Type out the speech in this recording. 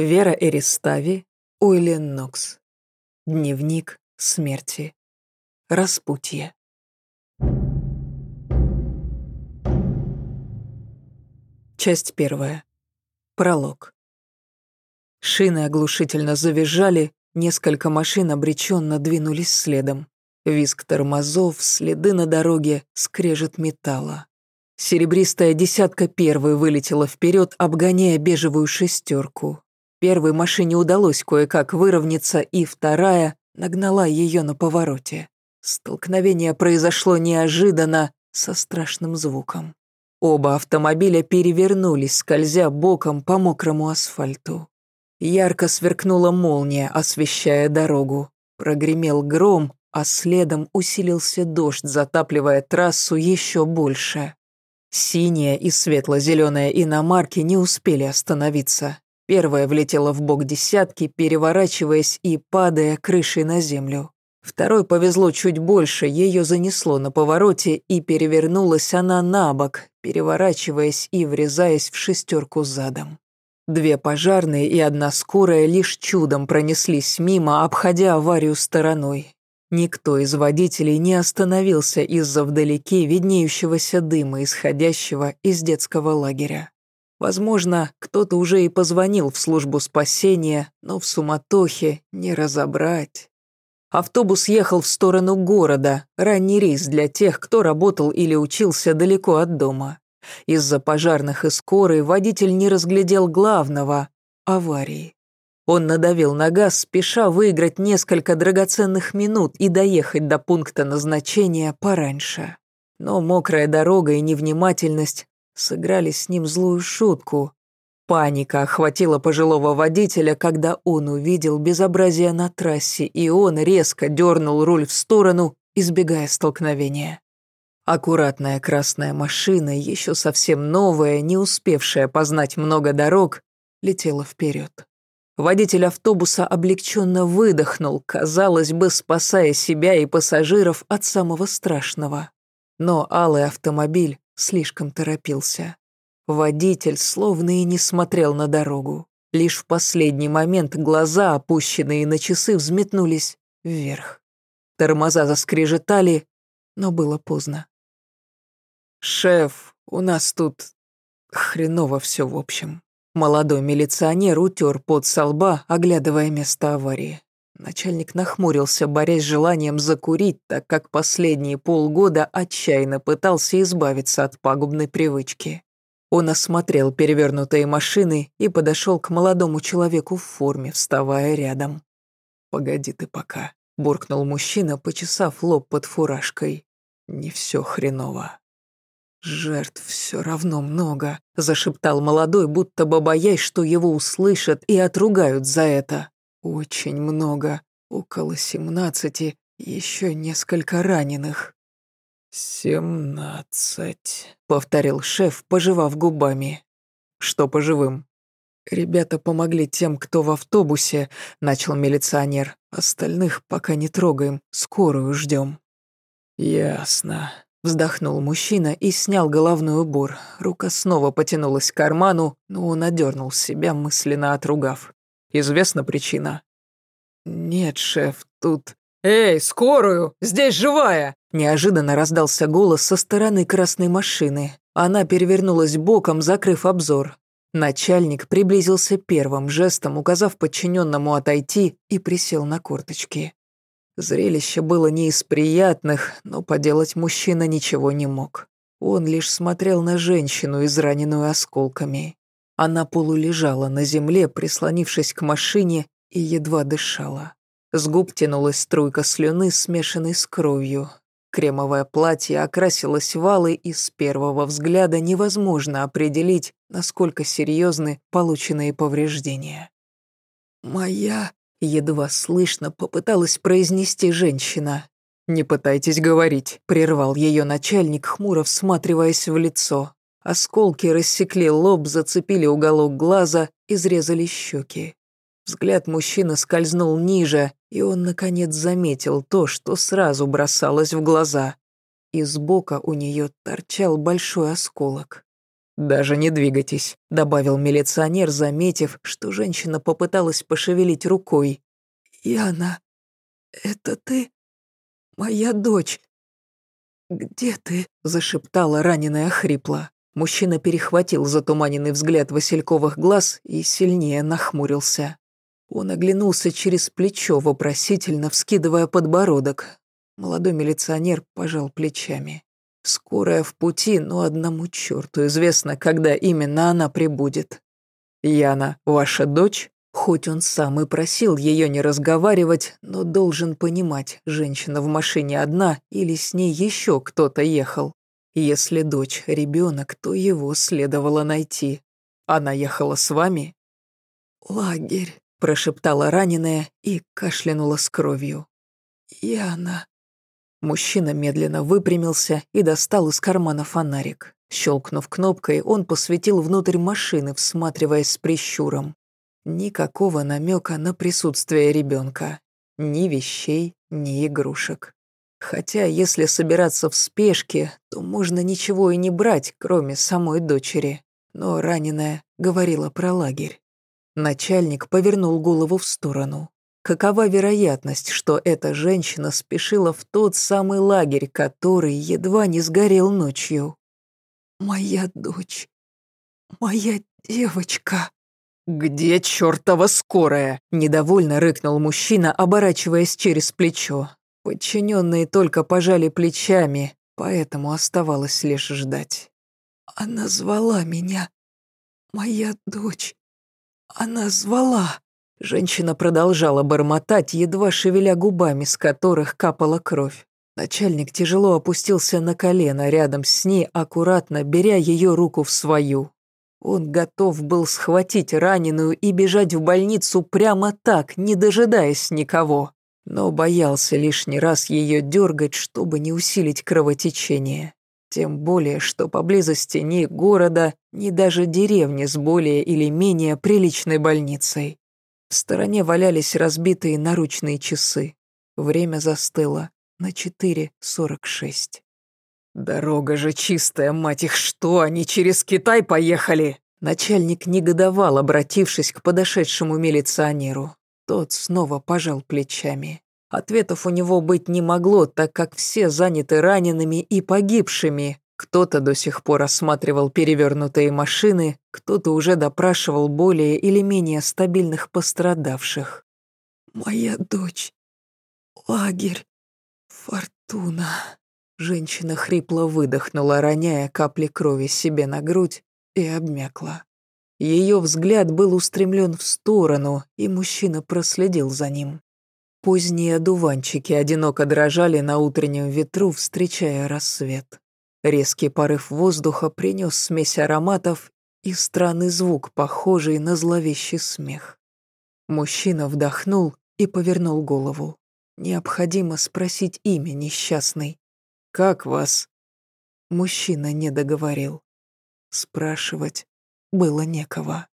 Вера Эристави, Уиллен Нокс. Дневник смерти. Распутье. Часть первая. Пролог. Шины оглушительно завизжали, несколько машин обреченно двинулись следом. Визг тормозов, следы на дороге, скрежет металла. Серебристая десятка первой вылетела вперед, обгоняя бежевую шестерку. Первой машине удалось кое-как выровняться, и вторая нагнала ее на повороте. Столкновение произошло неожиданно, со страшным звуком. Оба автомобиля перевернулись, скользя боком по мокрому асфальту. Ярко сверкнула молния, освещая дорогу. Прогремел гром, а следом усилился дождь, затапливая трассу еще больше. Синяя и светло-зеленая иномарки не успели остановиться. Первая влетела в бок десятки, переворачиваясь и падая крышей на землю. Второй повезло чуть больше, ее занесло на повороте, и перевернулась она на бок, переворачиваясь и врезаясь в шестерку задом. Две пожарные и одна скорая лишь чудом пронеслись мимо, обходя аварию стороной. Никто из водителей не остановился из-за вдалеке виднеющегося дыма, исходящего из детского лагеря. Возможно, кто-то уже и позвонил в службу спасения, но в суматохе не разобрать. Автобус ехал в сторону города, ранний рейс для тех, кто работал или учился далеко от дома. Из-за пожарных и скорой водитель не разглядел главного – аварии. Он надавил на газ, спеша выиграть несколько драгоценных минут и доехать до пункта назначения пораньше. Но мокрая дорога и невнимательность сыграли с ним злую шутку. Паника охватила пожилого водителя, когда он увидел безобразие на трассе, и он резко дернул руль в сторону, избегая столкновения. Аккуратная красная машина, еще совсем новая, не успевшая познать много дорог, летела вперед. Водитель автобуса облегченно выдохнул, казалось бы, спасая себя и пассажиров от самого страшного. Но алый автомобиль слишком торопился. Водитель словно и не смотрел на дорогу. Лишь в последний момент глаза, опущенные на часы, взметнулись вверх. Тормоза заскрежетали, но было поздно. «Шеф, у нас тут хреново все в общем». Молодой милиционер утер под со лба, оглядывая место аварии. Начальник нахмурился, борясь с желанием закурить, так как последние полгода отчаянно пытался избавиться от пагубной привычки. Он осмотрел перевернутые машины и подошел к молодому человеку в форме, вставая рядом. «Погоди ты пока», — буркнул мужчина, почесав лоб под фуражкой. «Не все хреново». «Жертв все равно много», — зашептал молодой, будто бы боясь, что его услышат и отругают за это. «Очень много. Около семнадцати. Еще несколько раненых». «Семнадцать», — повторил шеф, пожевав губами. «Что по живым?» «Ребята помогли тем, кто в автобусе», — начал милиционер. «Остальных пока не трогаем, скорую ждем». «Ясно», Вздохнул мужчина и снял головной убор. Рука снова потянулась к карману, но он одернул себя, мысленно отругав. «Известна причина?» «Нет, шеф, тут...» «Эй, скорую! Здесь живая!» Неожиданно раздался голос со стороны красной машины. Она перевернулась боком, закрыв обзор. Начальник приблизился первым жестом, указав подчиненному отойти, и присел на корточки. Зрелище было не из приятных, но поделать мужчина ничего не мог. Он лишь смотрел на женщину, израненную осколками. Она полулежала на земле, прислонившись к машине, и едва дышала. С губ тянулась струйка слюны, смешанной с кровью. Кремовое платье окрасилось валой, и с первого взгляда невозможно определить, насколько серьезны полученные повреждения. «Моя...» Едва слышно попыталась произнести женщина. «Не пытайтесь говорить», — прервал ее начальник, хмуро всматриваясь в лицо. Осколки рассекли лоб, зацепили уголок глаза, изрезали щеки. Взгляд мужчины скользнул ниже, и он, наконец, заметил то, что сразу бросалось в глаза. Из бока у нее торчал большой осколок. «Даже не двигайтесь», — добавил милиционер, заметив, что женщина попыталась пошевелить рукой. «Яна, это ты? Моя дочь? Где ты?» — зашептала раненая хрипло. Мужчина перехватил затуманенный взгляд Васильковых глаз и сильнее нахмурился. Он оглянулся через плечо, вопросительно вскидывая подбородок. Молодой милиционер пожал плечами. Скорая в пути, но одному черту известно, когда именно она прибудет. Яна, ваша дочь? Хоть он сам и просил ее не разговаривать, но должен понимать, женщина в машине одна или с ней еще кто-то ехал. Если дочь ребенок, то его следовало найти. Она ехала с вами? Лагерь прошептала раненая и кашлянула с кровью. «Яна...» Мужчина медленно выпрямился и достал из кармана фонарик. Щелкнув кнопкой, он посветил внутрь машины, всматриваясь с прищуром. Никакого намека на присутствие ребенка. Ни вещей, ни игрушек. Хотя, если собираться в спешке, то можно ничего и не брать, кроме самой дочери. Но раненая говорила про лагерь. Начальник повернул голову в сторону. Какова вероятность, что эта женщина спешила в тот самый лагерь, который едва не сгорел ночью? «Моя дочь, моя девочка». «Где чертова скорая?» – недовольно рыкнул мужчина, оборачиваясь через плечо. Подчиненные только пожали плечами, поэтому оставалось лишь ждать. «Она звала меня. Моя дочь. Она звала. Женщина продолжала бормотать, едва шевеля губами, с которых капала кровь. Начальник тяжело опустился на колено рядом с ней, аккуратно беря ее руку в свою. Он готов был схватить раненую и бежать в больницу прямо так, не дожидаясь никого, но боялся лишний раз ее дергать, чтобы не усилить кровотечение. Тем более, что поблизости ни города, ни даже деревни с более или менее приличной больницей. В стороне валялись разбитые наручные часы. Время застыло на 4.46. «Дорога же чистая, мать их, что, они через Китай поехали?» Начальник негодовал, обратившись к подошедшему милиционеру. Тот снова пожал плечами. Ответов у него быть не могло, так как все заняты ранеными и погибшими. Кто-то до сих пор осматривал перевернутые машины, кто-то уже допрашивал более или менее стабильных пострадавших. «Моя дочь. Лагерь. Фортуна». Женщина хрипло выдохнула, роняя капли крови себе на грудь, и обмякла. Ее взгляд был устремлен в сторону, и мужчина проследил за ним. Поздние одуванчики одиноко дрожали на утреннем ветру, встречая рассвет. Резкий порыв воздуха принес смесь ароматов и странный звук, похожий на зловещий смех. Мужчина вдохнул и повернул голову. Необходимо спросить имя несчастной. «Как вас?» Мужчина не договорил. Спрашивать было некого.